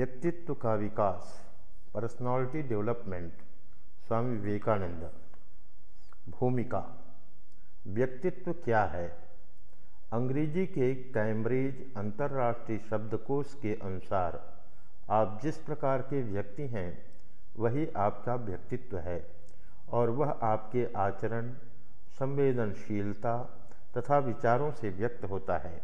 व्यक्तित्व का विकास पर्सनालिटी डेवलपमेंट स्वामी विवेकानंद। भूमिका, व्यक्तित्व क्या है? अंग्रेज़ी के कैम्ब्रिज अंतर्राष्ट्रीय शब्दकोश के अनुसार, आप जिस प्रकार के व्यक्ति हैं, वही आपका व्यक्तित्व है और वह आपके आचरण, संवेदनशीलता तथा विचारों से व्यक्त होता है।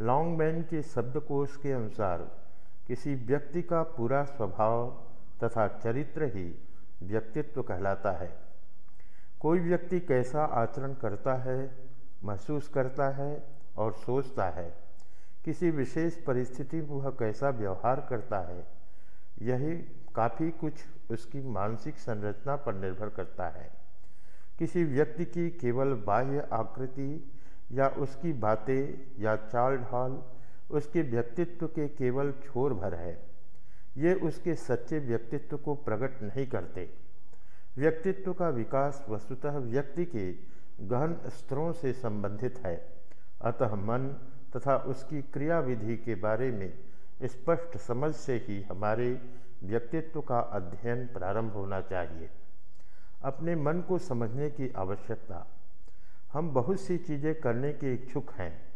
लॉन्गमैन के शब्दकोश के अनुसार किसी व्यक्ति का पूरा स्वभाव तथा चरित्र ही व्यक्तित्व कहलाता है। कोई व्यक्ति कैसा आचरण करता है, महसूस करता है और सोचता है, किसी विशेष परिस्थिति में वह कैसा व्यवहार करता है, यही काफ़ी कुछ उसकी मानसिक संरचना पर निर्भर करता है। किसी व्यक्ति की केवल बाह्य आकृति या उसकी बातें या चाल ढाल उसके व्यक्तित्व के केवल छोर भर है। ये उसके सच्चे व्यक्तित्व को प्रकट नहीं करते। व्यक्तित्व का विकास वस्तुतः व्यक्ति के गहन स्तरों से संबंधित है। अतः मन तथा उसकी क्रियाविधि के बारे में स्पष्ट समझ से ही हमारे व्यक्तित्व का अध्ययन प्रारंभ होना चाहिए। अपने मन को समझने की आवश्यकता। हम बहुत सी चीज़ें करने के इच्छुक हैं।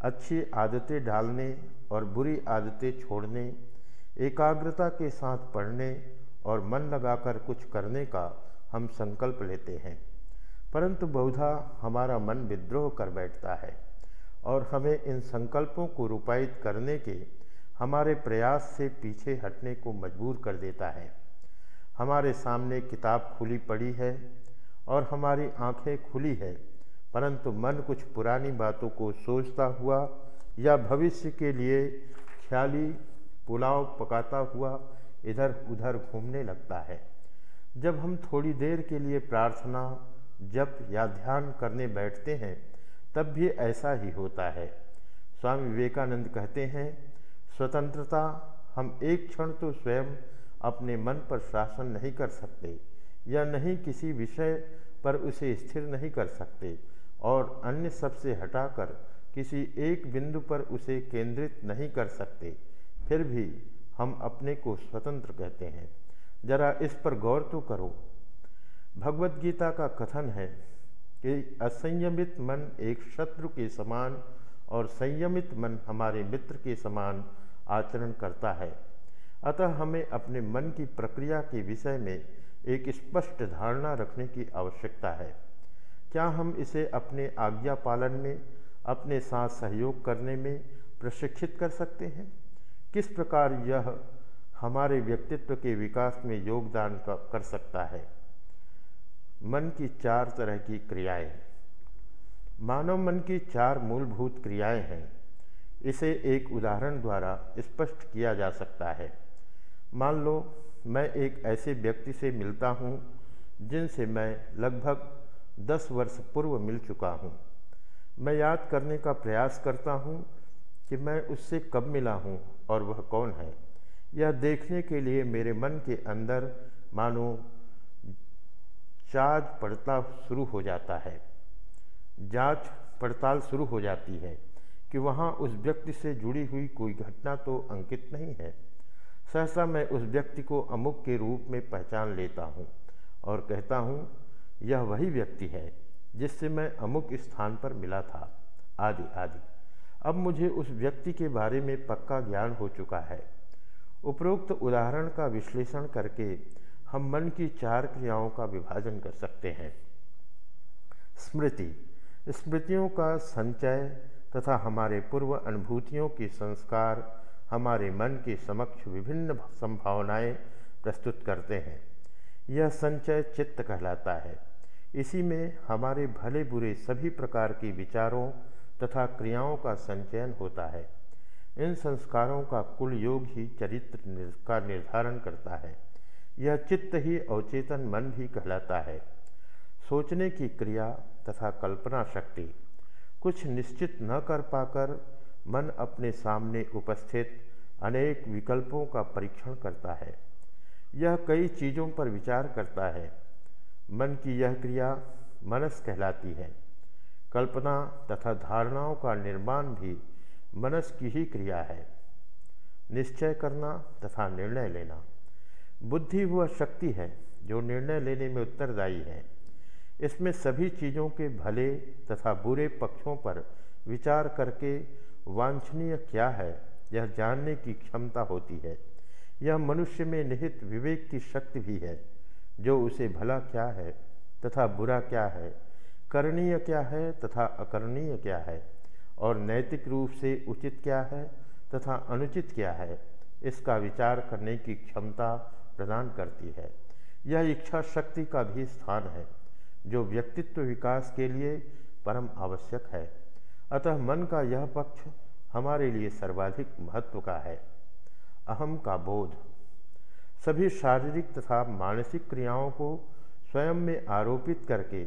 अच्छी आदतें डालने और बुरी आदतें छोड़ने, एकाग्रता के साथ पढ़ने और मन लगाकर कुछ करने का हम संकल्प लेते हैं। परंतु बहुधा हमारा मन विद्रोह कर बैठता है और हमें इन संकल्पों को रूपायित करने के हमारे प्रयास से पीछे हटने को मजबूर कर देता है। हमारे सामने किताब खुली पड़ी है और हमारी आँखें खुली है। परंतु मन कुछ पुरानी बातों को सोचता हुआ या भविष्य के लिए ख्याली पुलाव पकाता हुआ इधर उधर घूमने लगता है। जब हम थोड़ी देर के लिए प्रार्थना, जप या ध्यान करने बैठते हैं, तब भी ऐसा ही होता है। स्वामी विवेकानंद कहते हैं, स्वतंत्रता, हम एक क्षण तो स्वयं अपने मन पर शासन नहीं कर सकते या नहीं किसी विषय पर उसे स्थिर नहीं कर सकते। और अन्य सबसे हटाकर किसी एक बिंदु पर उसे केंद्रित नहीं कर सकते, फिर भी हम अपने को स्वतंत्र कहते हैं। जरा इस पर गौर तो करो। भगवत गीता का कथन है कि असंयमित मन एक शत्रु के समान और संयमित मन हमारे मित्र के समान आचरण करता है। अतः हमें अपने मन की प्रक्रिया के विषय में एक स्पष्ट धारणा रखने की आवश्यकता है। क्या हम इसे अपने आज्ञा पालन में, अपने साथ सहयोग करने में प्रशिक्षित कर सकते हैं? किस प्रकार यह हमारे व्यक्तित्व के विकास में योगदान कर सकता है? मन की चार तरह की क्रियाएँ। मानव मन की चार मूलभूत क्रियाएँ हैं। इसे एक उदाहरण द्वारा स्पष्ट किया जा सकता है। मान लो, मैं एक ऐसे व्यक्ति से मिलता हूँ, जिनसे मैं लगभग दस वर्ष पूर्व मिल चुका हूँ। मैं याद करने का प्रयास करता हूँ कि मैं उससे कब मिला हूँ और वह कौन है। यह देखने के लिए मेरे मन के अंदर मानो जाँच पड़ताल शुरू हो जाता है। जाँच पड़ताल शुरू हो जाती है कि वहाँ उस व्यक्ति से जुड़ी हुई कोई घटना तो अंकित नहीं है। सहसा मैं उस व्यक्ति को अमुक के रूप में पहचान लेता हूँ और कहता हूँ यह वही व्यक्ति है जिससे मैं अमुक स्थान पर मिला था। आदि आदि। अब मुझे उस व्यक्ति के बारे में पक्का ज्ञान हो चुका है। उपरोक्त उदाहरण का विश्लेषण करके हम मन की चार क्रियाओं का विभाजन कर सकते हैं। स्मृति। स्मृतियों का संचय तथा हमारे पूर्व अनुभूतियों के संस्कार हमारे मन के समक्ष विभिन्न संभावनाएँ प्रस्तुत करते हैं। यह संचय चित्त कहलाता है। इसी में हमारे भले बुरे सभी प्रकार के विचारों तथा क्रियाओं का संचयन होता है। इन संस्कारों का कुल योग ही चरित्र का निर्धारण करता है। यह चित्त ही अवचेतन मन भी कहलाता है। सोचने की क्रिया तथा कल्पना शक्ति कुछ निश्चित न कर पाकर मन अपने सामने उपस्थित अनेक विकल्पों का परीक्षण करता है। यह कई चीज़ों पर विचार करता है। मन की यह क्रिया मनस कहलाती है। कल्पना तथा धारणाओं का निर्माण भी मनस की ही क्रिया है। निश्चय करना तथा निर्णय लेना। बुद्धि वह शक्ति है जो निर्णय लेने में उत्तरदायी है। इसमें सभी चीज़ों के भले तथा बुरे पक्षों पर विचार करके वांछनीय क्या है, यह जानने की क्षमता होती है। यह मनुष्य में निहित विवेक की शक्ति भी है, जो उसे भला क्या है तथा बुरा क्या है, करणीय क्या है तथा अकरणीय क्या है, और नैतिक रूप से उचित क्या है तथा अनुचित क्या है, इसका विचार करने की क्षमता प्रदान करती है। यह इच्छा शक्ति का भी स्थान है, जो व्यक्तित्व विकास के लिए परम आवश्यक है। अतः मन का यह पक्ष हमारे लिए सर्वाधिक महत्व का है। अहम का बोध। सभी शारीरिक तथा मानसिक क्रियाओं को स्वयं में आरोपित करके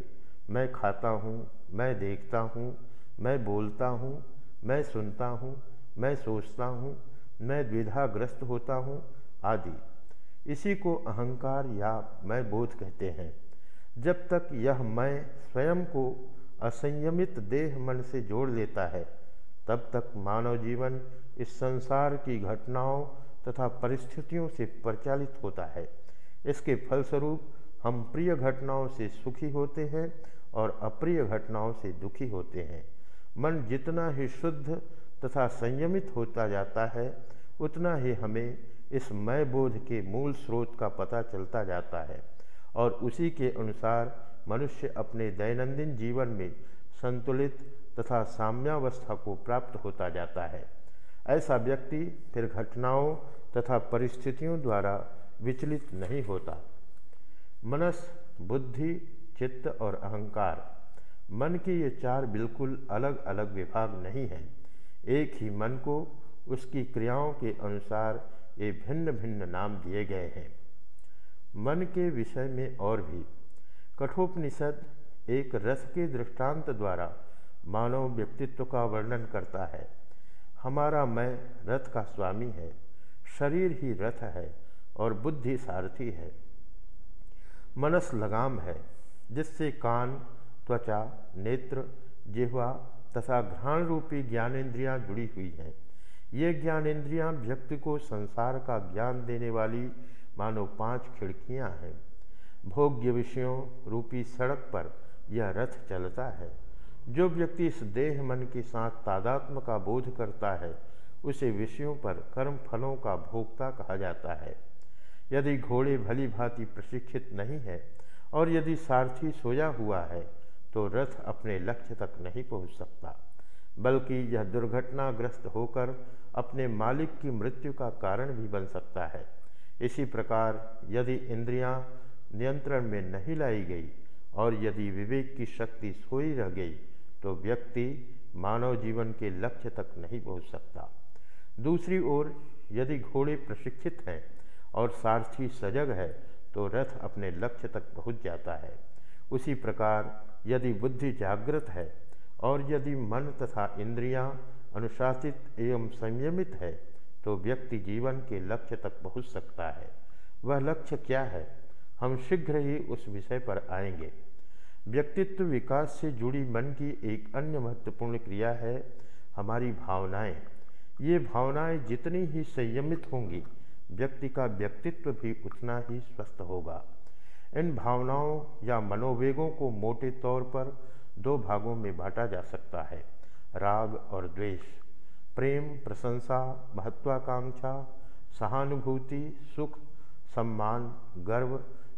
मैं खाता हूँ, मैं देखता हूँ, मैं बोलता हूँ, मैं सुनता हूँ, मैं सोचता हूँ, मैं द्विधाग्रस्त होता हूँ आदि। इसी को अहंकार या मैं बोध कहते हैं। जब तक यह मैं स्वयं को असंयमित देह मन से जोड़ लेता है, तब तक मानव जीवन इस संसार की घटनाओं तथा परिस्थितियों से प्रचालित होता है। इसके फलस्वरूप हम प्रिय घटनाओं से सुखी होते हैं और अप्रिय घटनाओं से दुखी होते हैं। मन जितना ही शुद्ध तथा संयमित होता जाता है, उतना ही हमें इस मय बोध के मूल स्रोत का पता चलता जाता है और उसी के अनुसार मनुष्य अपने दैनंदिन जीवन में संतुलित तथा साम्यावस्था को प्राप्त होता जाता है। ऐसा व्यक्ति फिर घटनाओं तथा परिस्थितियों द्वारा विचलित नहीं होता। मनस, बुद्धि, चित्त और अहंकार, मन के ये चार बिल्कुल अलग अलग विभाग नहीं हैं। एक ही मन को उसकी क्रियाओं के अनुसार ये भिन्न भिन्न नाम दिए गए हैं। मन के विषय में और भी। कठोपनिषद एक रस के दृष्टांत द्वारा मानव व्यक्तित्व का वर्णन करता है। हमारा मैं रथ का स्वामी है, शरीर ही रथ है और बुद्धि सारथी है। मनस लगाम है, जिससे कान, त्वचा, नेत्र, जिह्वा तथा घ्राण रूपी ज्ञानेन्द्रियाँ जुड़ी हुई हैं। ये ज्ञानेन्द्रियाँ व्यक्ति को संसार का ज्ञान देने वाली, मानो पाँच खिड़कियाँ हैं। भोग्य विषयों रूपी सड़क पर यह रथ चलता है। जो व्यक्ति इस देह मन के साथ तादात्म का बोध करता है, उसे विषयों पर कर्म फलों का भोक्ता कहा जाता है। यदि घोड़े भली भांति प्रशिक्षित नहीं है और यदि सारथी सोया हुआ है तो रथ अपने लक्ष्य तक नहीं पहुँच सकता, बल्कि यह दुर्घटनाग्रस्त होकर अपने मालिक की मृत्यु का कारण भी बन सकता है। इसी प्रकार यदि इंद्रियाँ नियंत्रण में नहीं लाई गई और यदि विवेक की शक्ति सोई रह गई तो व्यक्ति मानव जीवन के लक्ष्य तक नहीं पहुँच सकता। दूसरी ओर, यदि घोड़े प्रशिक्षित हैं और सारथी सजग है तो रथ अपने लक्ष्य तक पहुँच जाता है। उसी प्रकार, यदि बुद्धि जागृत है और यदि मन तथा इंद्रियाँ अनुशासित एवं संयमित है तो व्यक्ति जीवन के लक्ष्य तक पहुँच सकता है। वह लक्ष्य क्या है, हम शीघ्र ही उस विषय पर आएँगे। व्यक्तित्व विकास से जुड़ी मन की एक अन्य महत्वपूर्ण क्रिया है हमारी भावनाएँ। ये भावनाएँ जितनी ही संयमित होंगी, व्यक्ति का व्यक्तित्व भी उतना ही स्वस्थ होगा। इन भावनाओं या मनोवेगों को मोटे तौर पर दो भागों में बांटा जा सकता है, राग और द्वेष। प्रेम, प्रशंसा, महत्वाकांक्षा, सहानुभूति, सुख, सम्मान, गर्व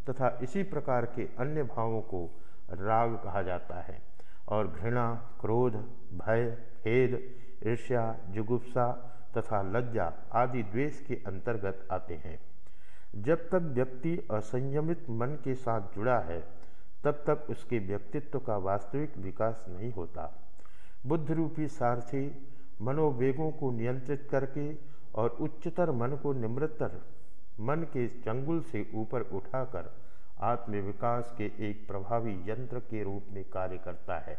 तथा इसी प्रकार के अन्य भावों को राग कहा जाता है। और घृणा, क्रोध, भय, खेद, ईर्ष्या, जुगुप्सा तथा लज्जा आदि द्वेष के अंतर्गत आते हैं। जब तक व्यक्ति असंयमित मन के साथ जुड़ा है, तब तक उसके व्यक्तित्व का वास्तविक विकास नहीं होता। बुद्ध रूपी सारथी मनोवेगों को नियंत्रित करके और उच्चतर मन को निमृतर मन के चंगुल से ऊपर उठाकर आत्म विकास के एक प्रभावी यंत्र के रूप में कार्य करता है।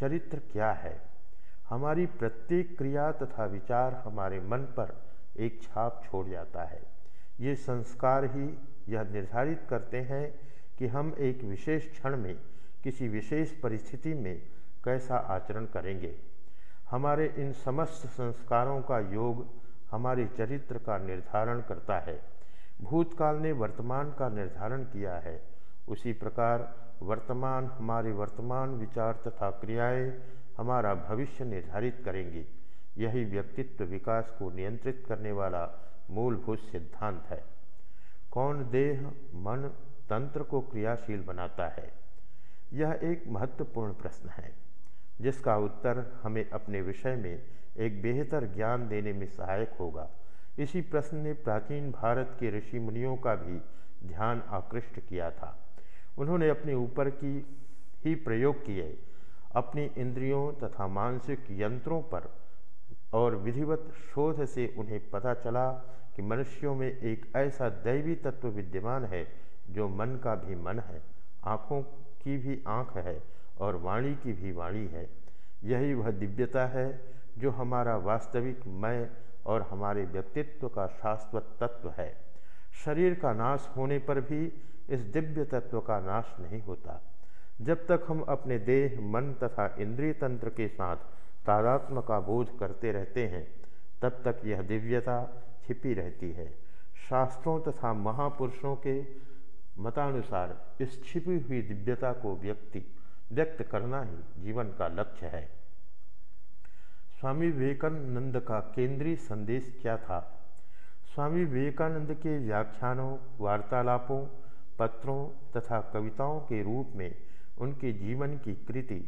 चरित्र क्या है? हमारी प्रत्येक क्रिया तथा विचार हमारे मन पर एक छाप छोड़ जाता है। ये संस्कार ही यह निर्धारित करते हैं कि हम एक विशेष क्षण में, किसी विशेष परिस्थिति में कैसा आचरण करेंगे। हमारे इन समस्त संस्कारों का योग हमारे चरित्र का निर्धारण करता है। भूतकाल ने वर्तमान का निर्धारण किया है। उसी प्रकार, वर्तमान हमारे वर्तमान विचार तथा क्रियाएँ हमारा भविष्य निर्धारित करेंगी। यही व्यक्तित्व विकास को नियंत्रित करने वाला मूलभूत सिद्धांत है। कौन देह, मन, तंत्र को क्रियाशील बनाता है? यह एक महत्वपूर्ण प्रश्न है, जिसका उत्तर हमें अपने विषय में एक बेहतर ज्ञान देने में सहायक होगा। इसी प्रश्न ने प्राचीन भारत के ऋषि मुनियों का भी ध्यान आकृष्ट किया था। उन्होंने अपने ऊपर की ही प्रयोग किए। अपनी इंद्रियों तथा मानसिक यंत्रों पर और विधिवत शोध से उन्हें पता चला कि मनुष्यों में एक ऐसा दैवी तत्व विद्यमान है जो मन का भी मन है, आँखों की भी आँख है और वाणी की भी वाणी है। यही वह दिव्यता है जो हमारा वास्तविक मैं और हमारे व्यक्तित्व का शाश्वत तत्व है। शरीर का नाश होने पर भी इस दिव्य तत्व का नाश नहीं होता। जब तक हम अपने देह, मन तथा इंद्रिय तंत्र के साथ तादात्म का बोध करते रहते हैं, तब तक यह दिव्यता छिपी रहती है। शास्त्रों तथा महापुरुषों के मतानुसार इस छिपी हुई दिव्यता को व्यक्ति व्यक्त करना ही जीवन का लक्ष्य है। स्वामी विवेकानंद का केंद्रीय संदेश क्या था? स्वामी विवेकानंद के व्याख्यानों, वार्तालापों, पत्रों तथा कविताओं के रूप में उनके जीवन की कृति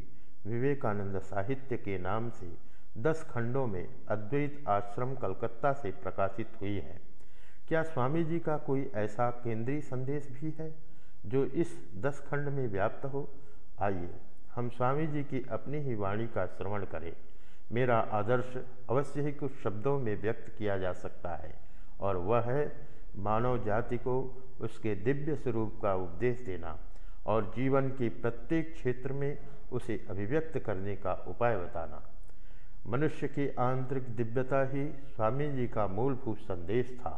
विवेकानंद साहित्य के नाम से दस खंडों में अद्वैत आश्रम कलकत्ता से प्रकाशित हुई है। क्या स्वामी जी का कोई ऐसा केंद्रीय संदेश भी है जो इस दस खंड में व्याप्त हो? आइए, हम स्वामी जी की अपनी ही वाणी का श्रवण करें। मेरा आदर्श अवश्य ही कुछ शब्दों में व्यक्त किया जा सकता है, और वह है मानव जाति को उसके दिव्य स्वरूप का उपदेश देना और जीवन के प्रत्येक क्षेत्र में उसे अभिव्यक्त करने का उपाय बताना। मनुष्य की आंतरिक दिव्यता ही स्वामी जी का मूलभूत संदेश था।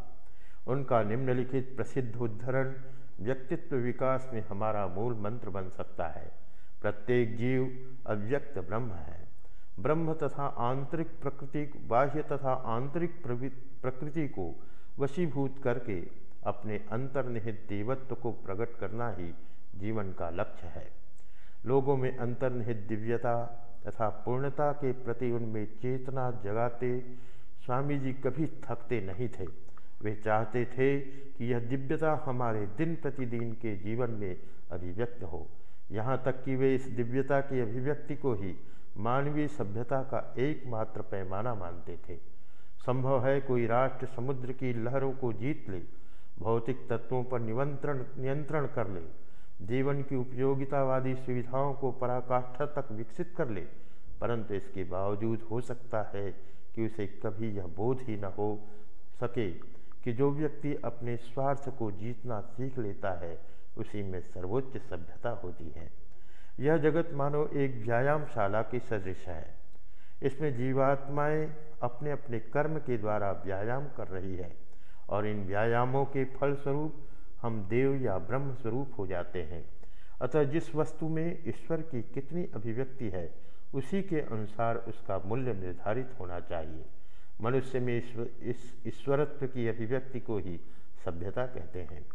उनका निम्नलिखित प्रसिद्ध उद्धरण, व्यक्तित्व विकास में हमारा मूल मंत्र बन सकता है। प्रत्येक जीव अव्यक्त ब्रह्म है। ब्रह्म तथा आंतरिक प्रकृति बाह्य तथा आंतरिक प्रकृति को वशीभूत करके अपने अंतर्निहित देवत्व को प्रकट करना ही जीवन का लक्ष्य है। लोगों में अंतर्निहित दिव्यता तथा पूर्णता के प्रति उनमें चेतना जगाते स्वामी जी कभी थकते नहीं थे। वे चाहते थे कि यह दिव्यता हमारे दिन प्रतिदिन के जीवन में अभिव्यक्त हो। यहाँ तक कि वे इस दिव्यता की अभिव्यक्ति को ही मानवीय सभ्यता का एकमात्र पैमाना मानते थे। संभव है कोई राष्ट्र समुद्र की लहरों को जीत ले, भौतिक तत्वों पर नियंत्रण नियंत्रण कर ले, जीवन की उपयोगितावादी सुविधाओं को पराकाष्ठा तक विकसित कर ले, परंतु इसके बावजूद हो सकता है कि उसे कभी यह बोध ही न हो सके कि जो व्यक्ति अपने स्वार्थ को जीतना सीख लेता है, उसी में सर्वोच्च सभ्यता होती है। यह जगत मानो एक व्यायामशाला की सदृश है। इसमें जीवात्माएँ अपने अपने कर्म के द्वारा व्यायाम कर रही है और इन व्यायामों के फलस्वरूप हम देव या ब्रह्म स्वरूप हो जाते हैं। अतः जिस वस्तु में ईश्वर की कितनी अभिव्यक्ति है, उसी के अनुसार उसका मूल्य निर्धारित होना चाहिए। मनुष्य में इस ईश्वरत्व की अभिव्यक्ति को ही सभ्यता कहते हैं।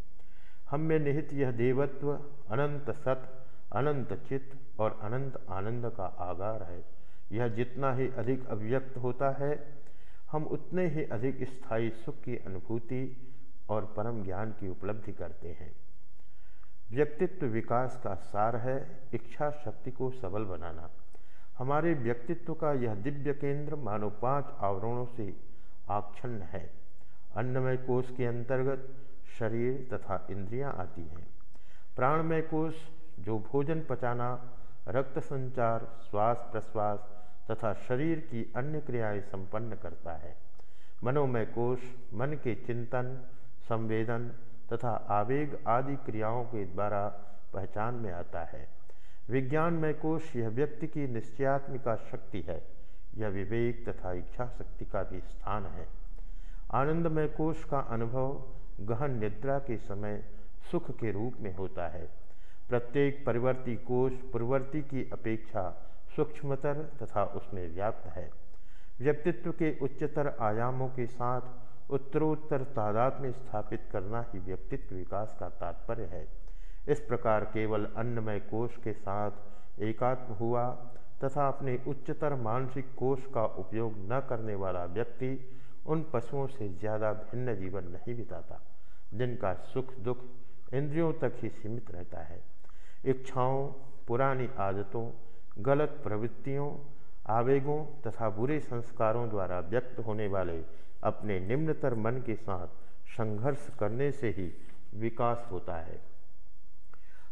हम में निहित यह देवत्व अनंत सत अनंत चित्त और अनंत आनंद का आगार है। यह जितना ही अधिक अभिव्यक्त होता है, हम उतने ही अधिक स्थायी सुख की अनुभूति और परम ज्ञान की उपलब्धि करते हैं। व्यक्तित्व विकास का सार है इच्छा शक्ति को सबल बनाना। हमारे व्यक्तित्व का यह दिव्य केंद्र मानो पाँच आवरणों से आक्षण है। अन्नमय कोष के अंतर्गत शरीर तथा इंद्रियाँ आती हैं। प्राणमय कोष जो भोजन पचाना, रक्त संचार, श्वास प्रश्वास तथा शरीर की अन्य क्रियाएँ संपन्न करता है। मनोमय कोष मन के चिंतन, संवेदन तथा आवेग आदि क्रियाओं के द्वारा पहचान में आता है। विज्ञान में कोश यह व्यक्ति की निश्चयात्मिका शक्ति है। यह विवेक तथा इच्छा शक्ति का भी स्थान है। आनंदमय कोश का अनुभव गहन निद्रा के समय सुख के रूप में होता है। प्रत्येक परिवर्ती कोष पूर्ववर्ती की अपेक्षा सूक्ष्मतर तथा उसमें व्याप्त है। व्यक्तित्व के उच्चतर आयामों के साथ उत्तरोत्तर तादाद में स्थापित करना ही व्यक्तित्व विकास का तात्पर्य है। इस प्रकार केवल अन्नमय कोष के साथ एकात्म हुआ तथा अपने उच्चतर मानसिक कोष का उपयोग न करने वाला व्यक्ति उन पशुओं से ज़्यादा भिन्न जीवन नहीं बिताता, जिनका सुख दुख इंद्रियों तक ही सीमित रहता है। इच्छाओं, पुरानी आदतों, गलत प्रवृत्तियों, आवेगों तथा बुरे संस्कारों द्वारा व्यक्त होने वाले अपने निम्नतर मन के साथ संघर्ष करने से ही विकास होता है।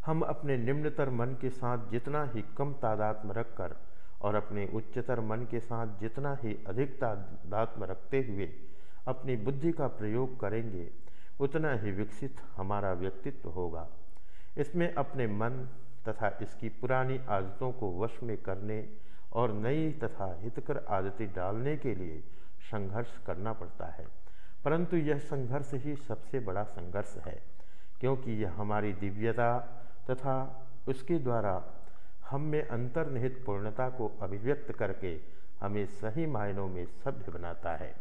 हम अपने निम्नतर मन के साथ जितना ही कम तादात्म रखकर और अपने उच्चतर मन के साथ जितना ही अधिक तादात्म रखते हुए अपनी बुद्धि का प्रयोग करेंगे, उतना ही विकसित हमारा व्यक्तित्व होगा। इसमें अपने मन तथा इसकी पुरानी आदतों को वश में करने और नई तथा हितकर आदतें डालने के लिए संघर्ष करना पड़ता है। परंतु यह संघर्ष ही सबसे बड़ा संघर्ष है, क्योंकि यह हमारी दिव्यता तथा उसके द्वारा हम में अंतर्निहित पूर्णता को अभिव्यक्त करके हमें सही मायनों में सभ्य बनाता है।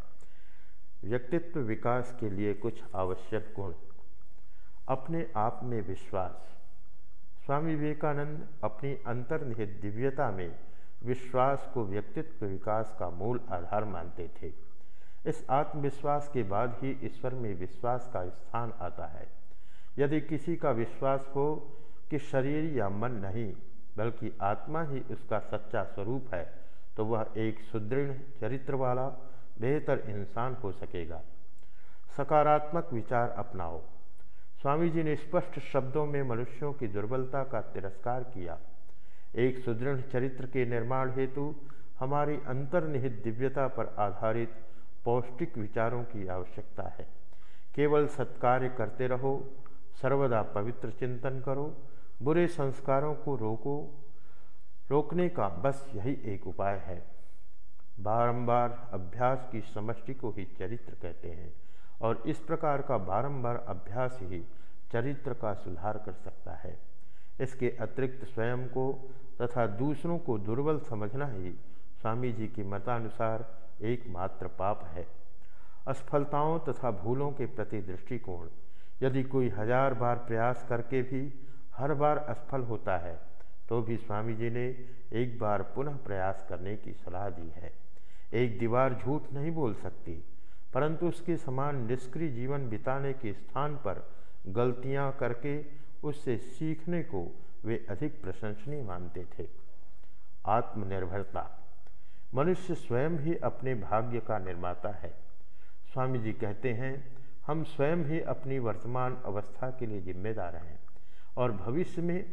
व्यक्तित्व विकास के लिए कुछ आवश्यक गुण अपने आप में विश्वास। स्वामी विवेकानंद अपनी अंतर्निहित दिव्यता में विश्वास को व्यक्तित्व विकास का मूल आधार मानते थे। इस आत्मविश्वास के बाद ही ईश्वर में विश्वास का स्थान आता है। यदि किसी का विश्वास हो कि शरीर या मन नहीं, बल्कि आत्मा ही उसका सच्चा स्वरूप है तो वह एक सुदृढ़ चरित्र वाला बेहतर इंसान हो सकेगा। सकारात्मक विचार अपनाओ। स्वामी जी ने स्पष्ट शब्दों में मनुष्यों की दुर्बलता का तिरस्कार किया। एक सुदृढ़ चरित्र के निर्माण हेतु हमारी अंतर्निहित दिव्यता पर आधारित पौष्टिक विचारों की आवश्यकता है। केवल सत्कार्य करते रहो, सर्वदा पवित्र चिंतन करो, बुरे संस्कारों को रोको, रोकने का बस यही एक उपाय है। बारंबार अभ्यास की समष्टि को ही चरित्र कहते हैं। और इस प्रकार का बारंबार अभ्यास ही चरित्र का सुधार कर सकता है। इसके अतिरिक्त स्वयं को तथा दूसरों को दुर्बल समझना ही स्वामी जी के मतानुसार एकमात्र पाप है। असफलताओं तथा भूलों के प्रति दृष्टिकोण, यदि कोई हज़ार बार प्रयास करके भी हर बार असफल होता है तो भी स्वामी जी ने एक बार पुनः प्रयास करने की सलाह दी है। एक दीवार झूठ नहीं बोल सकती परंतु उसके समान निष्क्रिय जीवन बिताने के स्थान पर गलतियाँ करके उससे सीखने को वे अधिक प्रशंसनीय मानते थे। आत्मनिर्भरता। मनुष्य स्वयं ही अपने भाग्य का निर्माता है। स्वामी जी कहते हैं, हम स्वयं ही अपनी वर्तमान अवस्था के लिए जिम्मेदार हैं और भविष्य में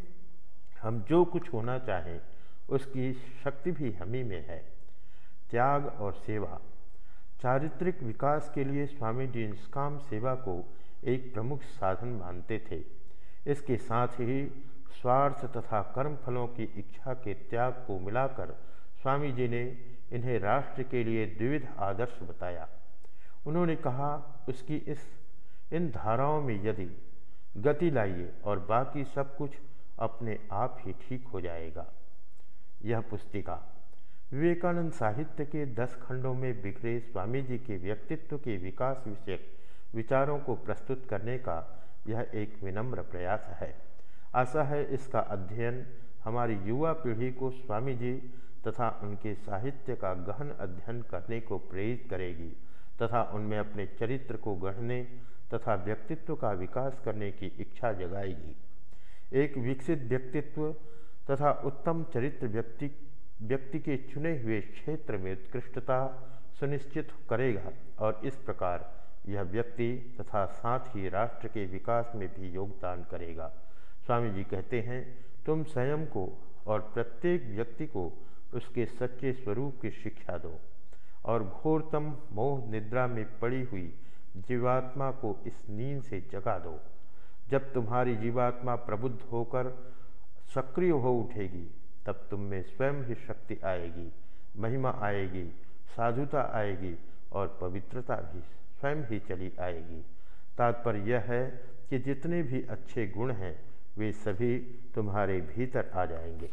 हम जो कुछ होना चाहें, उसकी शक्ति भी हम ही में है। त्याग और सेवा। चारित्रिक विकास के लिए स्वामी जी निष्काम सेवा को एक प्रमुख साधन मानते थे। इसके साथ ही स्वार्थ तथा कर्म फलों की इच्छा के त्याग को मिलाकर स्वामी जी ने इन्हें राष्ट्र के लिए द्विविध आदर्श बताया। उन्होंने कहा, उसकी इस, इन धाराओं में यदि गति लाइए और बाकी सब कुछ अपने आप ही ठीक हो जाएगा। यह पुस्तिका विवेकानंद साहित्य के दस खंडों में बिखरे स्वामी जी के व्यक्तित्व के विकास विषयक विचारों को प्रस्तुत करने का यह एक विनम्र प्रयास है। आशा है इसका अध्ययन हमारी युवा पीढ़ी को स्वामी जी तथा उनके साहित्य का गहन अध्ययन करने को प्रेरित करेगी तथा उनमें अपने चरित्र को गढ़ने तथा व्यक्तित्व का विकास करने की इच्छा जगाएगी। एक विकसित व्यक्तित्व तथा उत्तम चरित्र व्यक्ति व्यक्ति के चुने हुए क्षेत्र में उत्कृष्टता सुनिश्चित करेगा और इस प्रकार यह व्यक्ति तथा साथ ही राष्ट्र के विकास में भी योगदान करेगा। स्वामी जी कहते हैं, तुम स्वयं को और प्रत्येक व्यक्ति को उसके सच्चे स्वरूप की शिक्षा दो और घोरतम मोह निद्रा में पड़ी हुई जीवात्मा को इस नींद से जगा दो। जब तुम्हारी जीवात्मा प्रबुद्ध होकर सक्रिय हो उठेगी तब तुम में स्वयं ही शक्ति आएगी, महिमा आएगी, साधुता आएगी और पवित्रता भी स्वयं ही चली आएगी। तात्पर्य यह है कि जितने भी अच्छे गुण हैं, वे सभी तुम्हारे भीतर आ जाएँगे।